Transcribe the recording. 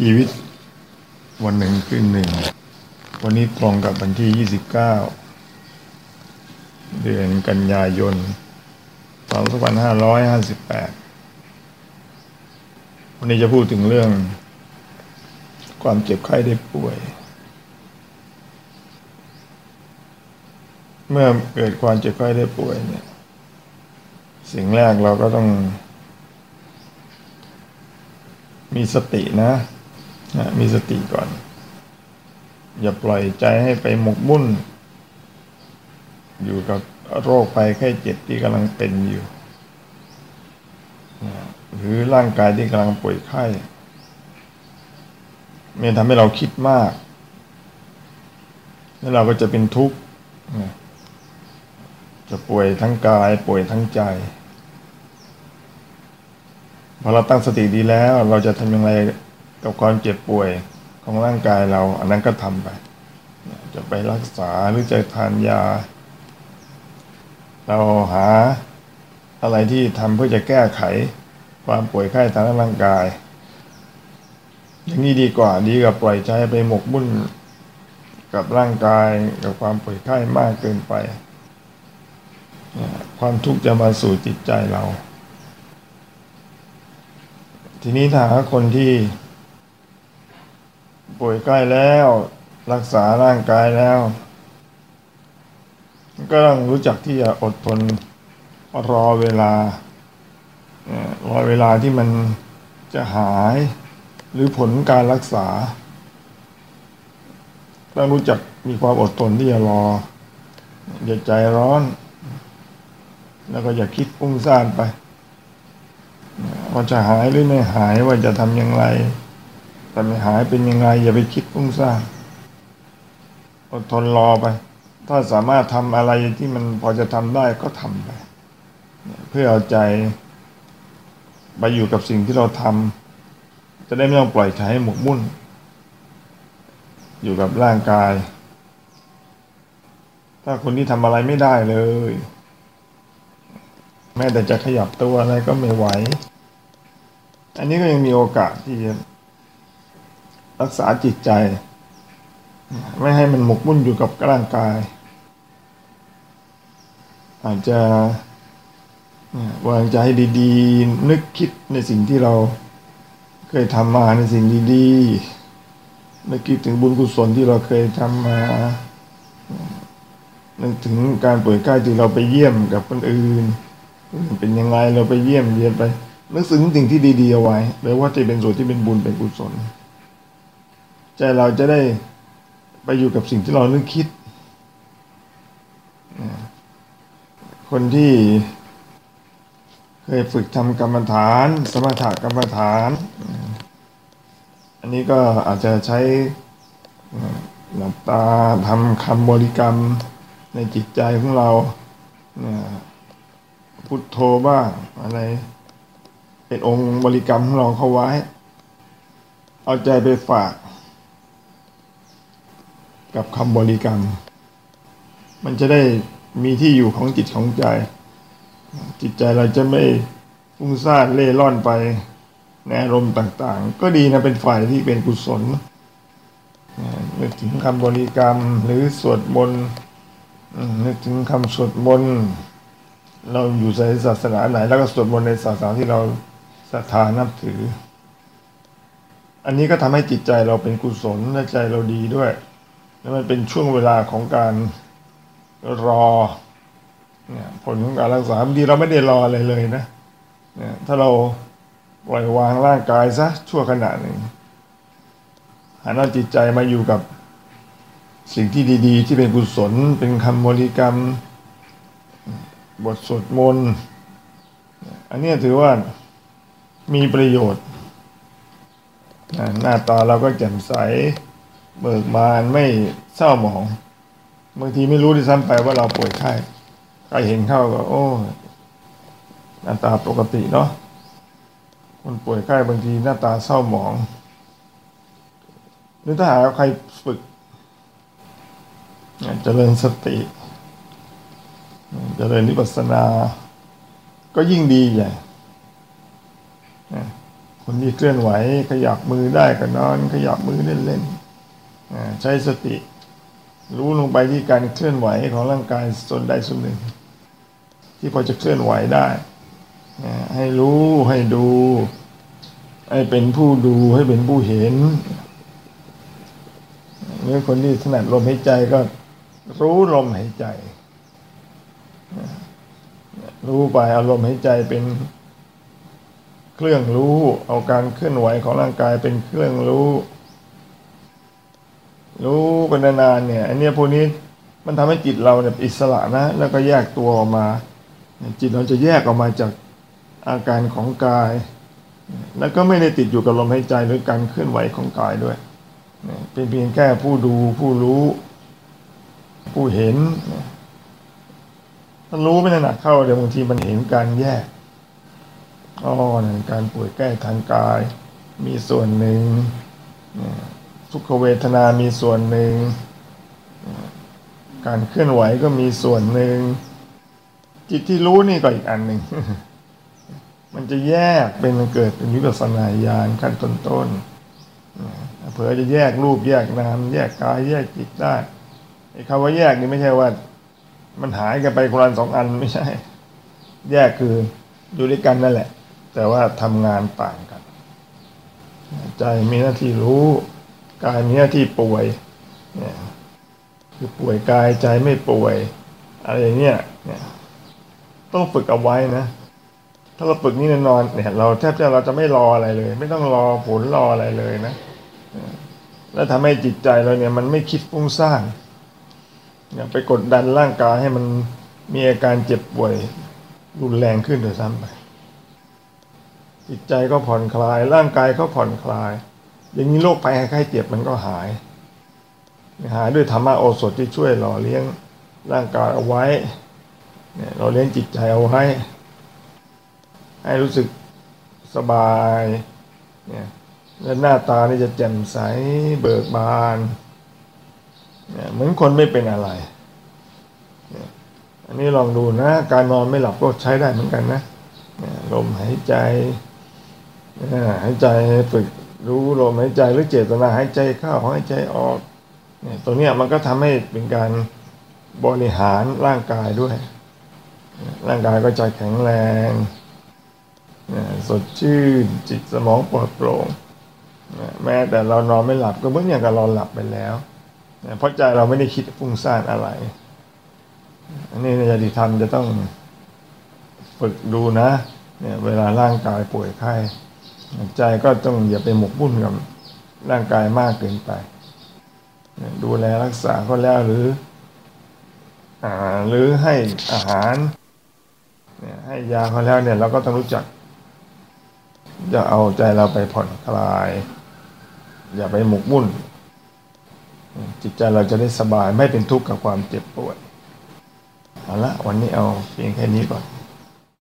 ชีวิตวันหนึ่งคืนหนึ่ง วันนี้ตรงกับวันที่ 29 เดือนกันยายน2558 วันนี้จะพูดถึงเรื่อง ความเจ็บไข้ได้ป่วย เมื่อเกิดความเจ็บไข้ได้ป่วยเนี่ย สิ่งแรกเราก็ต้อง มีสตินะ นะมีสติก่อน อย่าปล่อยใจให้ไปหมกมุ่น อยู่กับโรคภัยไข้เจ็บที่กำลังเป็นอยู่นะหรือร่างกายที่กำลังป่วยไข้มันทำให้เราคิดมาก แล้วเราก็จะเป็นทุกข์จะป่วยทั้งกายป่วยทั้งใจ พอเราตั้งสติดีแล้ว เราจะทำยังไง กับความเจ็บป่วยของร่างกายเรา อันนั้นก็ทำไป จะไปรักษาหรือจะทานยา เราหาอะไรที่ทำเพื่อจะแก้ไขความป่วยไข้ทางร่างกาย อย่างนี้ดีกว่าดีกว่าปล่อยใจไปหมกมุ่นกับร่างกายกับความป่วยไข้มากเกินไป ความทุกข์จะมาสู่จิตใจเรา ทีนี้ถ้าคนที่ ป่วยใกล้แล้ว รักษาร่างกายแล้ว ก็ต้องรู้จักที่จะอดทนรอเวลารอเวลาที่มันจะหายหรือผลการรักษาต้องรู้จักมีความอดทนที่จะรอ อย่าใจร้อน แล้วก็อย่าคิดปุ้งซ่านไปว่าจะหายหรือไม่หายว่าจะทำอย่างไร แต่ไม่หายเป็นยังไง อย่าไปคิดฟุ้งซ่านอดทนรอไป ถ้าสามารถทำอะไรที่มันพอจะทำได้ก็ทำไป เพื่อเอาใจไปอยู่กับสิ่งที่เราทำจะได้ไม่ต้องปล่อยใจให้หมกมุ่น อยู่กับร่างกาย ถ้าคนที่ทำอะไรไม่ได้เลย แม้แต่จะขยับตัวอะไรก็ไม่ไหว อันนี้ก็ยังมีโอกาสที่จะ รักษาจิตใจ ไม่ให้มันหมกมุ่นอยู่กับร่างกาย อาจจะวางใจดีๆ นึกคิดในสิ่งที่เราเคยทำมาในสิ่งดีๆนึกคิดถึงบุญกุศลที่เราเคยทำมานึกถึงการป่วยไข้ที่เราไปเยี่ยมกับคนอื่น เป็นยังไงเราไปเยี่ยมเยียนไปนึกถึงสิ่งที่ดีๆเอาไว้แปลว่าจะเป็นส่วนที่เป็นบุญเป็นกุศล ใจเราจะได้ไปอยู่กับสิ่งที่เรานึกคิด คนที่เคยฝึกทำกรรมฐาน สมถกรรมฐาน อันนี้ก็อาจจะใช้หลับตาทำคำบริกรรมในจิตใจของเราพุทโธบ้างอะไร เป็นองค์บริกรรมของเราเข้าไว้ เอาใจไปฝาก กับคำบริกรรม มันจะได้มีที่อยู่ของจิตของใจ จิตใจเราจะไม่ฟุ้งซ่านเล่ร่อนไปในอารมณ์ต่างๆ ก็ดีนะเป็นฝ่ายที่เป็นกุศลนึกถึงคำบริกรรมหรือสวดมนต์นึกถึงคำสวดมนต์เราอยู่ในศาสนาไหน แล้วก็สวดมนต์ในศาสนาที่เราศรัทธานับถือ อันนี้ก็ทำให้จิตใจเราเป็นกุศลและใจเราดีด้วย แล้วมันเป็นช่วงเวลาของการรอเนี่ยผลของการรักษาบางทีเราไม่ได้รออะไรเลยนะเนี่ยถ้าเราปล่อยวางร่างกายซะชั่วขณะหนึ่งหันเอาจิตใจมาอยู่กับสิ่งที่ดีๆ ที่เป็นกุศล เป็นคำบริกรรม บทสวดมนต์อันนี้ถือว่ามีประโยชน์ หน้าตาเราก็แจ่มใส เบิกบานไม่เศร้าหมองบางทีไม่รู้ที่ซ้ำไปว่าเราป่วยไข้ใครเห็นเข้าก็ โอ้หน้าตาปกติเนาะคนป่วยไข้บางทีหน้าตาเศร้าหมอง หรือถ้าหากใครฝึกจเจริญสติจเจริญนิพพานา ก็ยิ่งดีใหญ่คนที่เคลื่อนไหวขยับมือได้ก็นอน ขยับมือเล่นๆ ใช้สติ รู้ลงไปที่การเคลื่อนไหวของร่างกายส่วนใดส่วนหนึ่ง ที่พอจะเคลื่อนไหวได้ให้รู้ให้ดู ให้เป็นผู้ดูให้เป็นผู้เห็นหรือคนที่ถนัดลมหายใจก็รู้ลมหายใจ รู้ไปอารมณ์หายใจเป็นเครื่องรู้ เอาการเคลื่อนไหวของร่างกายเป็นเครื่องรู้ รู้เป็นนานๆเนี่ยอันนี้พวกนี้มันทำให้จิตเราเนี่ยอิสระนะ แล้วก็แยกตัวออกมา จิตเราจะแยกออกมาจากอาการของกาย แล้วก็ไม่ได้ติดอยู่กับลมหายใจหรือการเคลื่อนไหวของกายด้วยเป็นเพียงแค่ผู้ดูผู้รู้ ผู้เห็นถ้ารู้ไม่หนักเข้าเดี๋ยวบางทีมันเห็นการแยกอ๋อการป่วยแก้ทางกาย มีส่วนหนึ่ง ทุกขเวทนามีส่วนหนึ่ง การเคลื่อนไหวก็มีส่วนหนึ่ง จิตที่รู้นี่ก็อีกอันหนึ่ง มันจะแยกเป็นเกิดเป็นวิปัสสนาญาณขั้นต้นๆเผื่อจะแยกรูปแยกนามแยกกายแยกจิตได้ไอ้คำว่าแยกนี่ไม่ใช่ว่า มันหายกันไปคนละสองอันไม่ใช่ แยกคืออยู่ด้วยกันนั่นแหละ แต่ว่าทำงานต่างกัน ใจมีหน้าที่รู้ กายมีหน้าที่ป่วยเนี่ยคือป่วยกายใจไม่ป่วย อะไรอย่างเงี้ยเนี่ยต้องฝึกเอาไว้นะ ถ้าเราฝึกนี่นอนเนี่ย เราแทบจะเราจะไม่รออะไรเลย ไม่ต้องรอผลรออะไรเลยนะแล้วทำให้จิตใจเราเนี่ยมันไม่คิดฟุ้งซ่านเนี่ยไปกดดันร่างกายให้มันมีอาการเจ็บป่วยรุนแรงขึ้นโดยซ้ำไปจิตใจก็ผ่อนคลาย ร่างกายก็ผ่อนคลาย อย่างนี้โรคภัยไข้เจ็บมันก็หาย หายด้วยธรรมะโอสถที่ช่วยหล่อเลี้ยงร่างกายเอาไว้เนี่ยเราเลี้ยงจิตใจเอาไว้ ให้รู้สึกสบายเนี่ยและหน้าตานี่จะแจ่มใสเบิกบานเนี่ยเหมือนคนไม่เป็นอะไรเนี่ยอันนี้ลองดูนะ การนอนไม่หลับก็ใช้ได้เหมือนกันนะลมหายใจหายใจฝึก รู้ลมหายใจหรือเจตนาหายใจเข้าหายใจออกเนี่ยตรงนี้มันก็ทำให้เป็นการบริหารร่างกายด้วย ร่างกายก็จะแข็งแรงสดชื่นจิตสมองปลอดโปร่งแม้แต่เรานอนไม่หลับก็เหมือนอย่างกับเราหลับไปแล้วเพราะใจเราไม่ได้คิดฟุ้งซ่านอะไร อันนี้ในยติธรรมจะต้องฝึกดูนะเนี่ยเวลาร่างกายป่วยไข้ ใจก็ต้องอย่าไปหมกมุ่นกับร่างกายมากเกินไป ดูแลรักษาก็แล้วหรืออหรือให้อาหารให้ยาเขาแล้วเนี่ยเราก็ต้องรู้จัก จะเอาใจเราไปผ่อนคลาย อย่าไปหมกมุ่น จิตใจเราจะได้สบายไม่เป็นทุกข์กับความเจ็บปวดเอาละวันนี้เอาเพียงแค่นี้ก่อน